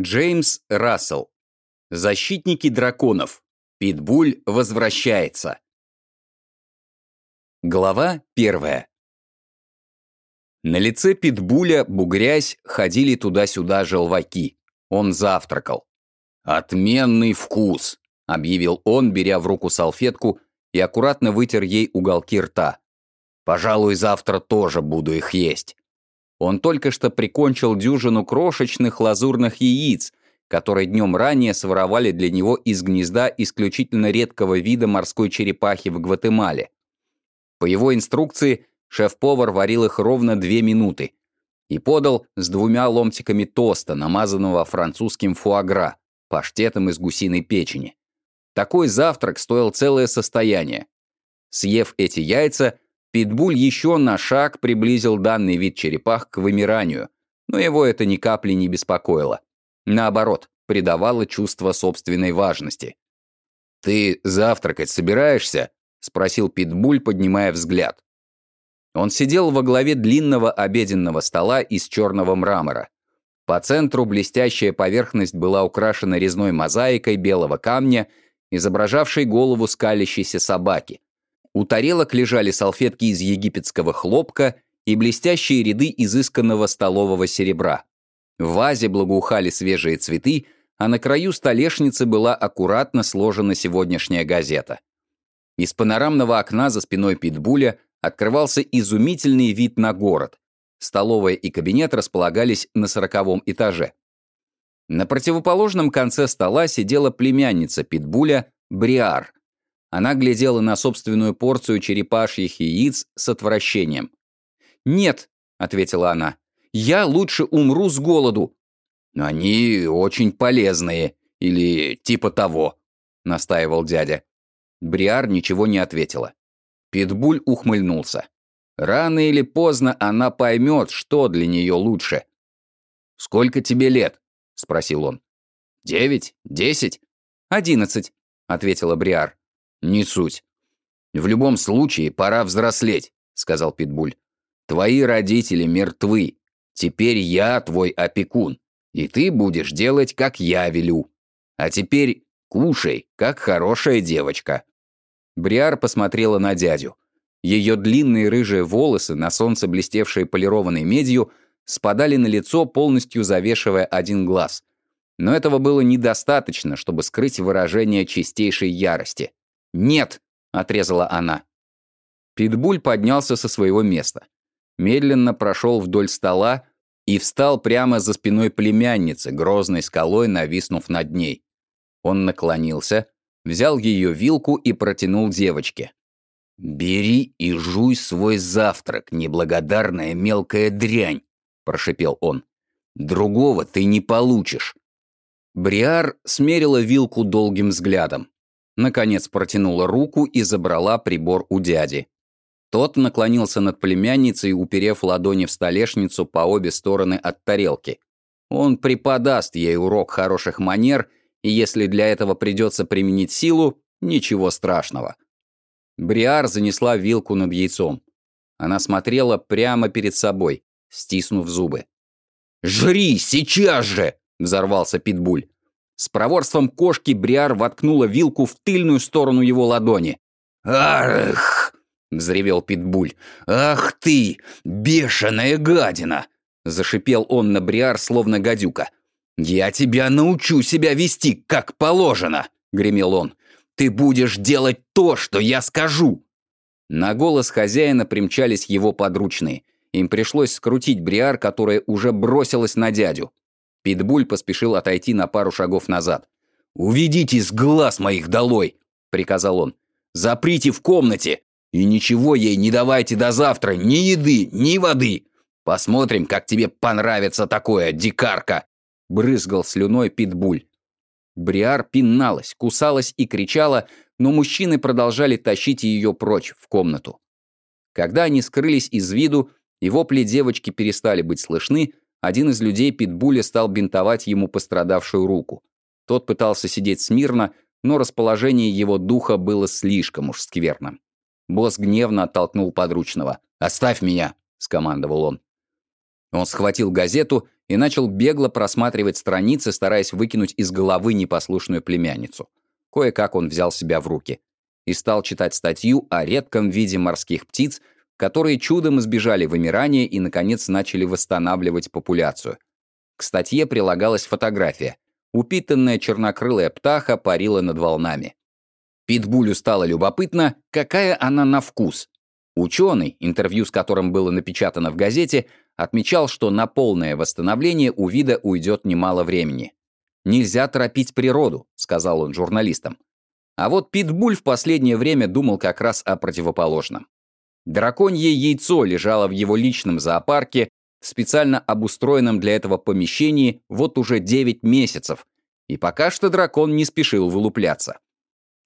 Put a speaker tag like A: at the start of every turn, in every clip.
A: Джеймс Рассел. Защитники драконов. Питбуль возвращается. Глава первая. На лице Питбуля, бугрясь, ходили туда-сюда желваки. Он завтракал. «Отменный вкус!» — объявил он, беря в руку салфетку и аккуратно вытер ей уголки рта. «Пожалуй, завтра тоже буду их есть». Он только что прикончил дюжину крошечных лазурных яиц, которые днем ранее своровали для него из гнезда исключительно редкого вида морской черепахи в Гватемале. По его инструкции шеф-повар варил их ровно две минуты и подал с двумя ломтиками тоста, намазанного французским фуагра, паштетом из гусиной печени. Такой завтрак стоил целое состояние. Съев эти яйца, Питбуль еще на шаг приблизил данный вид черепах к вымиранию, но его это ни капли не беспокоило. Наоборот, придавало чувство собственной важности. «Ты завтракать собираешься?» — спросил Питбуль, поднимая взгляд. Он сидел во главе длинного обеденного стола из черного мрамора. По центру блестящая поверхность была украшена резной мозаикой белого камня, изображавшей голову скалящейся собаки. У тарелок лежали салфетки из египетского хлопка и блестящие ряды изысканного столового серебра. В вазе благоухали свежие цветы, а на краю столешницы была аккуратно сложена сегодняшняя газета. Из панорамного окна за спиной Питбуля открывался изумительный вид на город. Столовая и кабинет располагались на сороковом этаже. На противоположном конце стола сидела племянница Питбуля, Бриар. Она глядела на собственную порцию черепашьих яиц с отвращением. «Нет», — ответила она, — «я лучше умру с голоду». «Они очень полезные, или типа того», — настаивал дядя. Бриар ничего не ответила. Питбуль ухмыльнулся. Рано или поздно она поймет, что для нее лучше. «Сколько тебе лет?» — спросил он. «Девять? Десять?» «Одиннадцать», — ответила Бриар. «Не суть. В любом случае, пора взрослеть», — сказал Питбуль. «Твои родители мертвы. Теперь я твой опекун, и ты будешь делать, как я велю. А теперь кушай, как хорошая девочка». Бриар посмотрела на дядю. Ее длинные рыжие волосы, на солнце блестевшие полированной медью, спадали на лицо, полностью завешивая один глаз. Но этого было недостаточно, чтобы скрыть выражение чистейшей ярости. «Нет!» — отрезала она. Питбуль поднялся со своего места. Медленно прошел вдоль стола и встал прямо за спиной племянницы, грозной скалой нависнув над ней. Он наклонился, взял ее вилку и протянул девочке. «Бери и жуй свой завтрак, неблагодарная мелкая дрянь», — прошипел он. «Другого ты не получишь». Бриар смерила вилку долгим взглядом. Наконец протянула руку и забрала прибор у дяди. Тот наклонился над племянницей, уперев ладони в столешницу по обе стороны от тарелки. Он преподаст ей урок хороших манер — и если для этого придется применить силу, ничего страшного. Бриар занесла вилку над яйцом. Она смотрела прямо перед собой, стиснув зубы. «Жри, сейчас же!» — взорвался Питбуль. С проворством кошки Бриар воткнула вилку в тыльную сторону его ладони. «Ах!» — взревел Питбуль. «Ах ты, бешеная гадина!» — зашипел он на Бриар, словно гадюка. «Я тебя научу себя вести, как положено!» — гремел он. «Ты будешь делать то, что я скажу!» На голос хозяина примчались его подручные. Им пришлось скрутить Бриар, которая уже бросилась на дядю. Питбуль поспешил отойти на пару шагов назад. «Уведите с глаз моих долой!» — приказал он. «Заприте в комнате! И ничего ей не давайте до завтра, ни еды, ни воды! Посмотрим, как тебе понравится такое, дикарка!» брызгал слюной питбуль. Бриар пиналась, кусалась и кричала, но мужчины продолжали тащить ее прочь, в комнату. Когда они скрылись из виду, и вопли девочки перестали быть слышны, один из людей питбуля стал бинтовать ему пострадавшую руку. Тот пытался сидеть смирно, но расположение его духа было слишком уж скверным. Босс гневно оттолкнул подручного. «Оставь меня!» — скомандовал он. Он схватил газету и начал бегло просматривать страницы, стараясь выкинуть из головы непослушную племянницу. Кое-как он взял себя в руки и стал читать статью о редком виде морских птиц, которые чудом избежали вымирания и, наконец, начали восстанавливать популяцию. К статье прилагалась фотография. Упитанная чернокрылая птаха парила над волнами. Питбулю стало любопытно, какая она на вкус. Ученый, интервью с которым было напечатано в газете, отмечал, что на полное восстановление у вида уйдет немало времени. «Нельзя торопить природу», — сказал он журналистам. А вот Питбуль в последнее время думал как раз о противоположном. Драконье яйцо лежало в его личном зоопарке в специально обустроенном для этого помещении вот уже 9 месяцев, и пока что дракон не спешил вылупляться.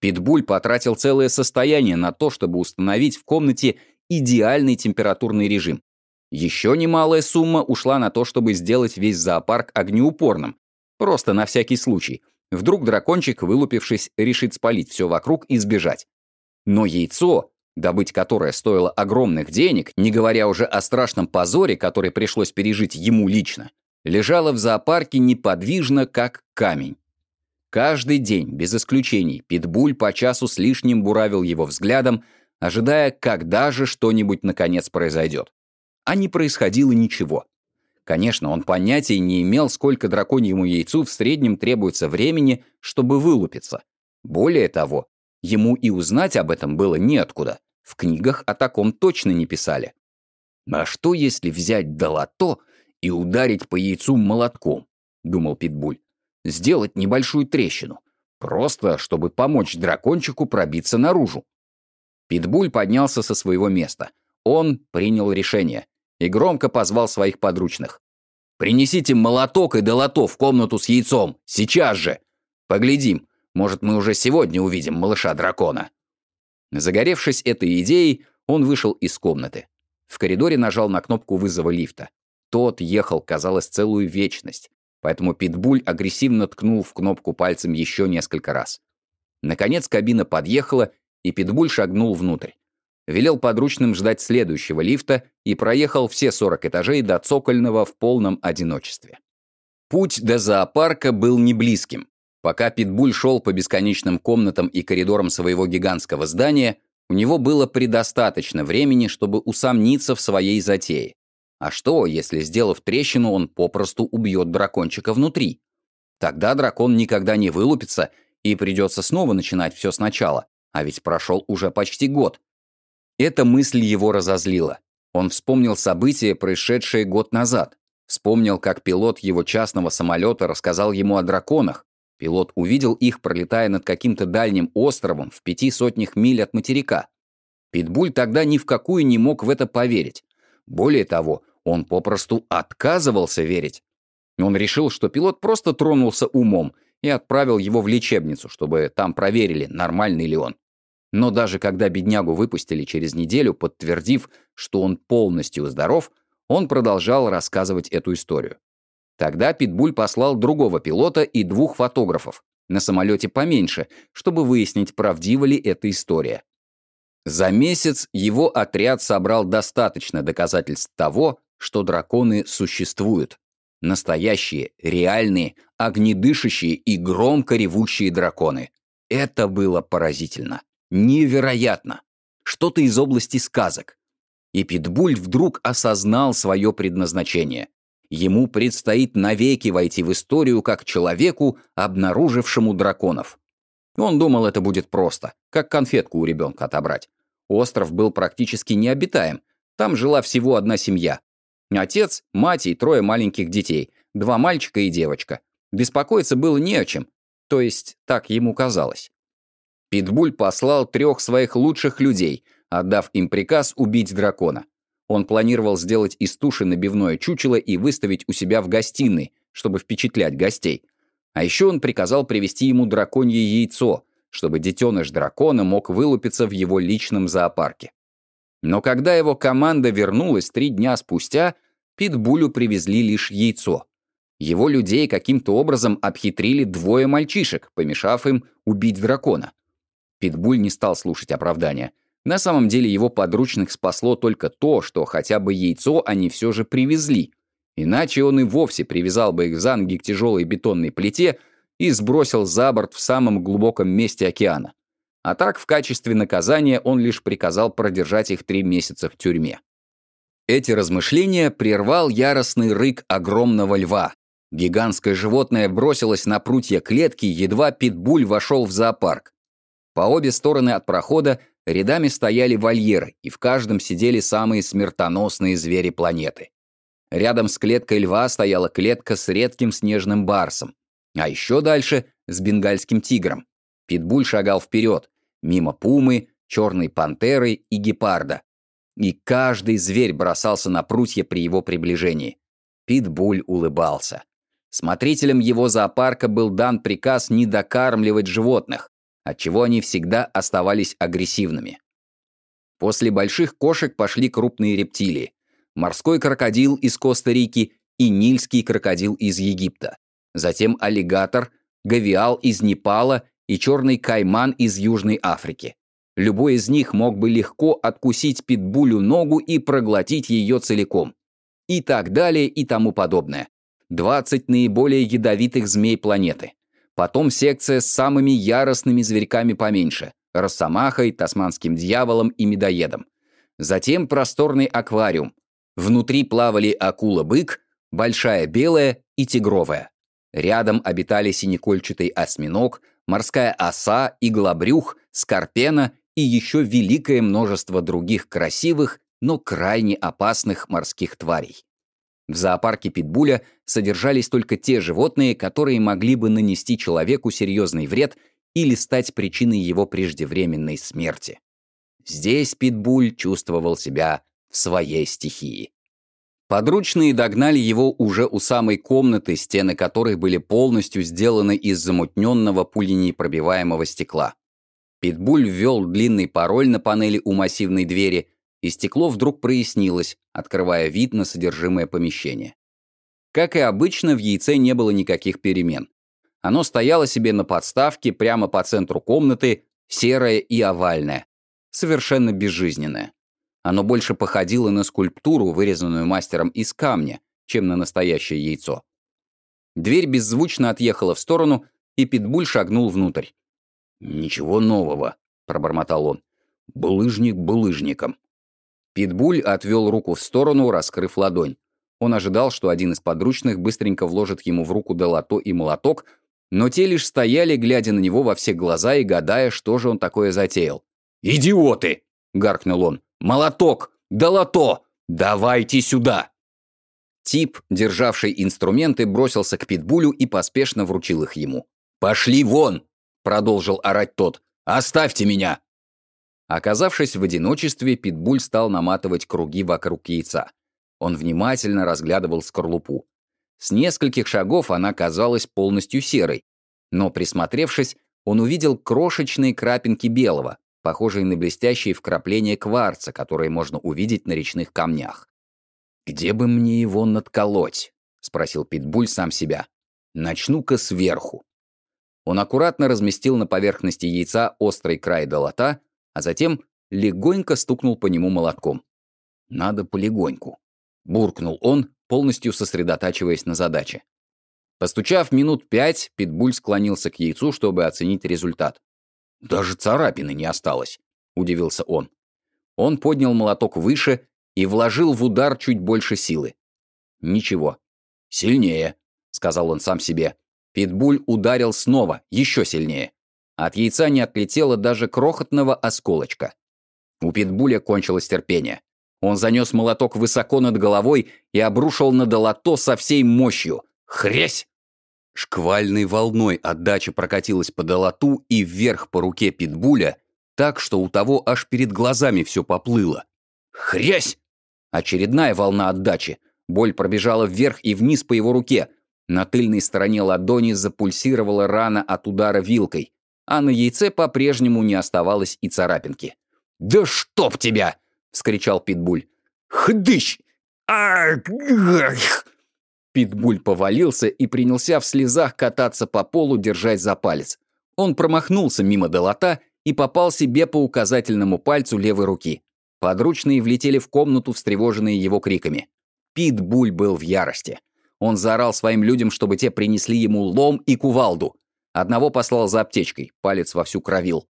A: Питбуль потратил целое состояние на то, чтобы установить в комнате идеальный температурный режим. Еще немалая сумма ушла на то, чтобы сделать весь зоопарк огнеупорным. Просто на всякий случай. Вдруг дракончик, вылупившись, решит спалить все вокруг и сбежать. Но яйцо, добыть которое стоило огромных денег, не говоря уже о страшном позоре, который пришлось пережить ему лично, лежало в зоопарке неподвижно, как камень. Каждый день, без исключений, Питбуль по часу с лишним буравил его взглядом, ожидая, когда же что-нибудь наконец произойдет. А не происходило ничего. Конечно, он понятия не имел, сколько драконьему яйцу в среднем требуется времени, чтобы вылупиться. Более того, ему и узнать об этом было неоткуда. В книгах о таком точно не писали. «А что, если взять долото и ударить по яйцу молотком?» — думал Питбуль сделать небольшую трещину, просто чтобы помочь дракончику пробиться наружу. Питбуль поднялся со своего места. Он принял решение и громко позвал своих подручных. «Принесите молоток и долото в комнату с яйцом, сейчас же! Поглядим, может, мы уже сегодня увидим малыша-дракона». Загоревшись этой идеей, он вышел из комнаты. В коридоре нажал на кнопку вызова лифта. Тот ехал, казалось, целую вечность поэтому Питбуль агрессивно ткнул в кнопку пальцем еще несколько раз. Наконец кабина подъехала, и Питбуль шагнул внутрь. Велел подручным ждать следующего лифта и проехал все 40 этажей до цокольного в полном одиночестве. Путь до зоопарка был не близким. Пока Питбуль шел по бесконечным комнатам и коридорам своего гигантского здания, у него было предостаточно времени, чтобы усомниться в своей затее. А что, если, сделав трещину, он попросту убьет дракончика внутри? Тогда дракон никогда не вылупится, и придется снова начинать все сначала, а ведь прошел уже почти год. Эта мысль его разозлила. Он вспомнил события, происшедшие год назад. Вспомнил, как пилот его частного самолета рассказал ему о драконах. Пилот увидел их, пролетая над каким-то дальним островом в пяти сотнях миль от материка. Питбуль тогда ни в какую не мог в это поверить. Более того, он попросту отказывался верить. Он решил, что пилот просто тронулся умом и отправил его в лечебницу, чтобы там проверили, нормальный ли он. Но даже когда беднягу выпустили через неделю, подтвердив, что он полностью здоров, он продолжал рассказывать эту историю. Тогда Питбуль послал другого пилота и двух фотографов на самолете поменьше, чтобы выяснить, правдива ли эта история. За месяц его отряд собрал достаточно доказательств того, что драконы существуют. Настоящие, реальные, огнедышащие и громко ревущие драконы. Это было поразительно. Невероятно. Что-то из области сказок. И Питбуль вдруг осознал свое предназначение. Ему предстоит навеки войти в историю как человеку, обнаружившему драконов. Он думал, это будет просто, как конфетку у ребенка отобрать. Остров был практически необитаем. Там жила всего одна семья. Отец, мать и трое маленьких детей, два мальчика и девочка. Беспокоиться было не о чем, то есть так ему казалось. Питбуль послал трех своих лучших людей, отдав им приказ убить дракона. Он планировал сделать из туши набивное чучело и выставить у себя в гостиной, чтобы впечатлять гостей. А еще он приказал привезти ему драконье яйцо, чтобы детеныш дракона мог вылупиться в его личном зоопарке. Но когда его команда вернулась три дня спустя, Питбулю привезли лишь яйцо. Его людей каким-то образом обхитрили двое мальчишек, помешав им убить дракона. Питбуль не стал слушать оправдания. На самом деле его подручных спасло только то, что хотя бы яйцо они все же привезли. Иначе он и вовсе привязал бы их за ноги к тяжелой бетонной плите и сбросил за борт в самом глубоком месте океана. А так, в качестве наказания он лишь приказал продержать их три месяца в тюрьме. Эти размышления прервал яростный рык огромного льва. Гигантское животное бросилось на прутья клетки, едва Питбуль вошел в зоопарк. По обе стороны от прохода рядами стояли вольеры, и в каждом сидели самые смертоносные звери планеты. Рядом с клеткой льва стояла клетка с редким снежным барсом, а еще дальше — с бенгальским тигром. Питбуль шагал вперед, мимо пумы, черной пантеры и гепарда. И каждый зверь бросался на прутья при его приближении. Питбуль улыбался. Смотрителям его зоопарка был дан приказ не докармливать животных, отчего они всегда оставались агрессивными. После больших кошек пошли крупные рептилии. Морской крокодил из Коста-Рики и нильский крокодил из Египта. Затем аллигатор, гавиал из Непала и черный кайман из Южной Африки. Любой из них мог бы легко откусить питбулю ногу и проглотить ее целиком. И так далее и тому подобное. 20 наиболее ядовитых змей планеты. Потом секция с самыми яростными зверьками поменьше – росомахой, тасманским дьяволом и медоедом. Затем просторный аквариум. Внутри плавали акула-бык, большая белая и тигровая. Рядом обитали синекольчатый осьминог, морская оса, иглобрюх, скорпена и еще великое множество других красивых, но крайне опасных морских тварей. В зоопарке Питбуля содержались только те животные, которые могли бы нанести человеку серьезный вред или стать причиной его преждевременной смерти. Здесь Питбуль чувствовал себя в своей стихии. Подручные догнали его уже у самой комнаты, стены которой были полностью сделаны из замутненного пуленепробиваемого стекла. Питбуль ввел длинный пароль на панели у массивной двери, и стекло вдруг прояснилось, открывая вид на содержимое помещения. Как и обычно, в яйце не было никаких перемен. Оно стояло себе на подставке прямо по центру комнаты, серое и овальное, совершенно безжизненное. Оно больше походило на скульптуру, вырезанную мастером из камня, чем на настоящее яйцо. Дверь беззвучно отъехала в сторону, и Питбуль шагнул внутрь. «Ничего нового», — пробормотал он. «Булыжник булыжником». Питбуль отвел руку в сторону, раскрыв ладонь. Он ожидал, что один из подручных быстренько вложит ему в руку долото и молоток, но те лишь стояли, глядя на него во все глаза и гадая, что же он такое затеял. «Идиоты!» — гаркнул он. «Молоток! Долото! Давайте сюда!» Тип, державший инструменты, бросился к Питбулю и поспешно вручил их ему. «Пошли вон!» — продолжил орать тот. «Оставьте меня!» Оказавшись в одиночестве, Питбуль стал наматывать круги вокруг яйца. Он внимательно разглядывал скорлупу. С нескольких шагов она казалась полностью серой, но, присмотревшись, он увидел крошечные крапинки белого, похожие на блестящие вкрапления кварца, которые можно увидеть на речных камнях. «Где бы мне его надколоть?» — спросил Питбуль сам себя. «Начну-ка сверху». Он аккуратно разместил на поверхности яйца острый край долота, а затем легонько стукнул по нему молотком. «Надо полегоньку», — буркнул он, полностью сосредотачиваясь на задаче. Постучав минут пять, Питбуль склонился к яйцу, чтобы оценить результат. «Даже царапины не осталось», — удивился он. Он поднял молоток выше и вложил в удар чуть больше силы. «Ничего. Сильнее», — сказал он сам себе. Питбуль ударил снова, еще сильнее. От яйца не отлетело даже крохотного осколочка. У Питбуля кончилось терпение. Он занес молоток высоко над головой и обрушил на долото со всей мощью. Хрясь! Шквальной волной отдача прокатилась по долоту и вверх по руке Питбуля, так что у того аж перед глазами все поплыло. Хрясь! Очередная волна отдачи. Боль пробежала вверх и вниз по его руке. На тыльной стороне ладони запульсировала рана от удара вилкой а на яйце по-прежнему не оставалось и царапинки. «Да чтоб тебя!» — вскричал Питбуль. «Хдыщ! Питбуль повалился и принялся в слезах кататься по полу, держась за палец. Он промахнулся мимо долота и попал себе по указательному пальцу левой руки. Подручные влетели в комнату, встревоженные его криками. Питбуль был в ярости. Он заорал своим людям, чтобы те принесли ему лом и кувалду. Одного послал за аптечкой, палец вовсю кровил.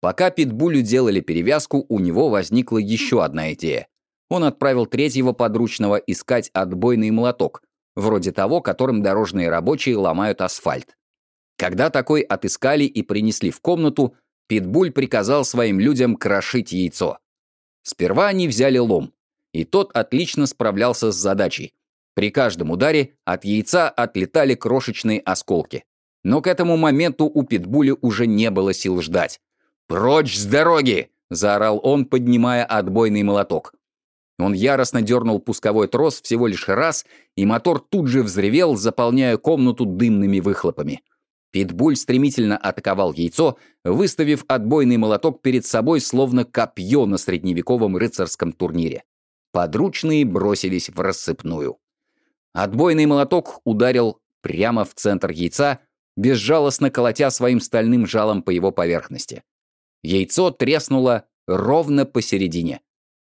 A: Пока Питбулю делали перевязку, у него возникла еще одна идея. Он отправил третьего подручного искать отбойный молоток, вроде того, которым дорожные рабочие ломают асфальт. Когда такой отыскали и принесли в комнату, Питбуль приказал своим людям крошить яйцо. Сперва они взяли лом, и тот отлично справлялся с задачей. При каждом ударе от яйца отлетали крошечные осколки. Но к этому моменту у Питбуля уже не было сил ждать. «Прочь с дороги!» – заорал он, поднимая отбойный молоток. Он яростно дернул пусковой трос всего лишь раз, и мотор тут же взревел, заполняя комнату дымными выхлопами. Питбуль стремительно атаковал яйцо, выставив отбойный молоток перед собой, словно копье на средневековом рыцарском турнире. Подручные бросились в рассыпную. Отбойный молоток ударил прямо в центр яйца, безжалостно колотя своим стальным жалом по его поверхности. Яйцо треснуло ровно посередине.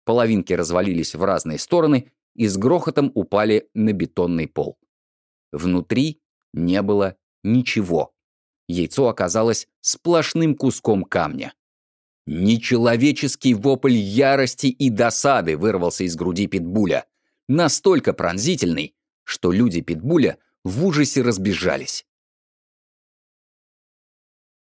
A: Половинки развалились в разные стороны и с грохотом упали на бетонный пол. Внутри не было ничего. Яйцо оказалось сплошным куском камня. Нечеловеческий вопль ярости и досады вырвался из груди Питбуля. Настолько пронзительный, что люди Питбуля в ужасе разбежались.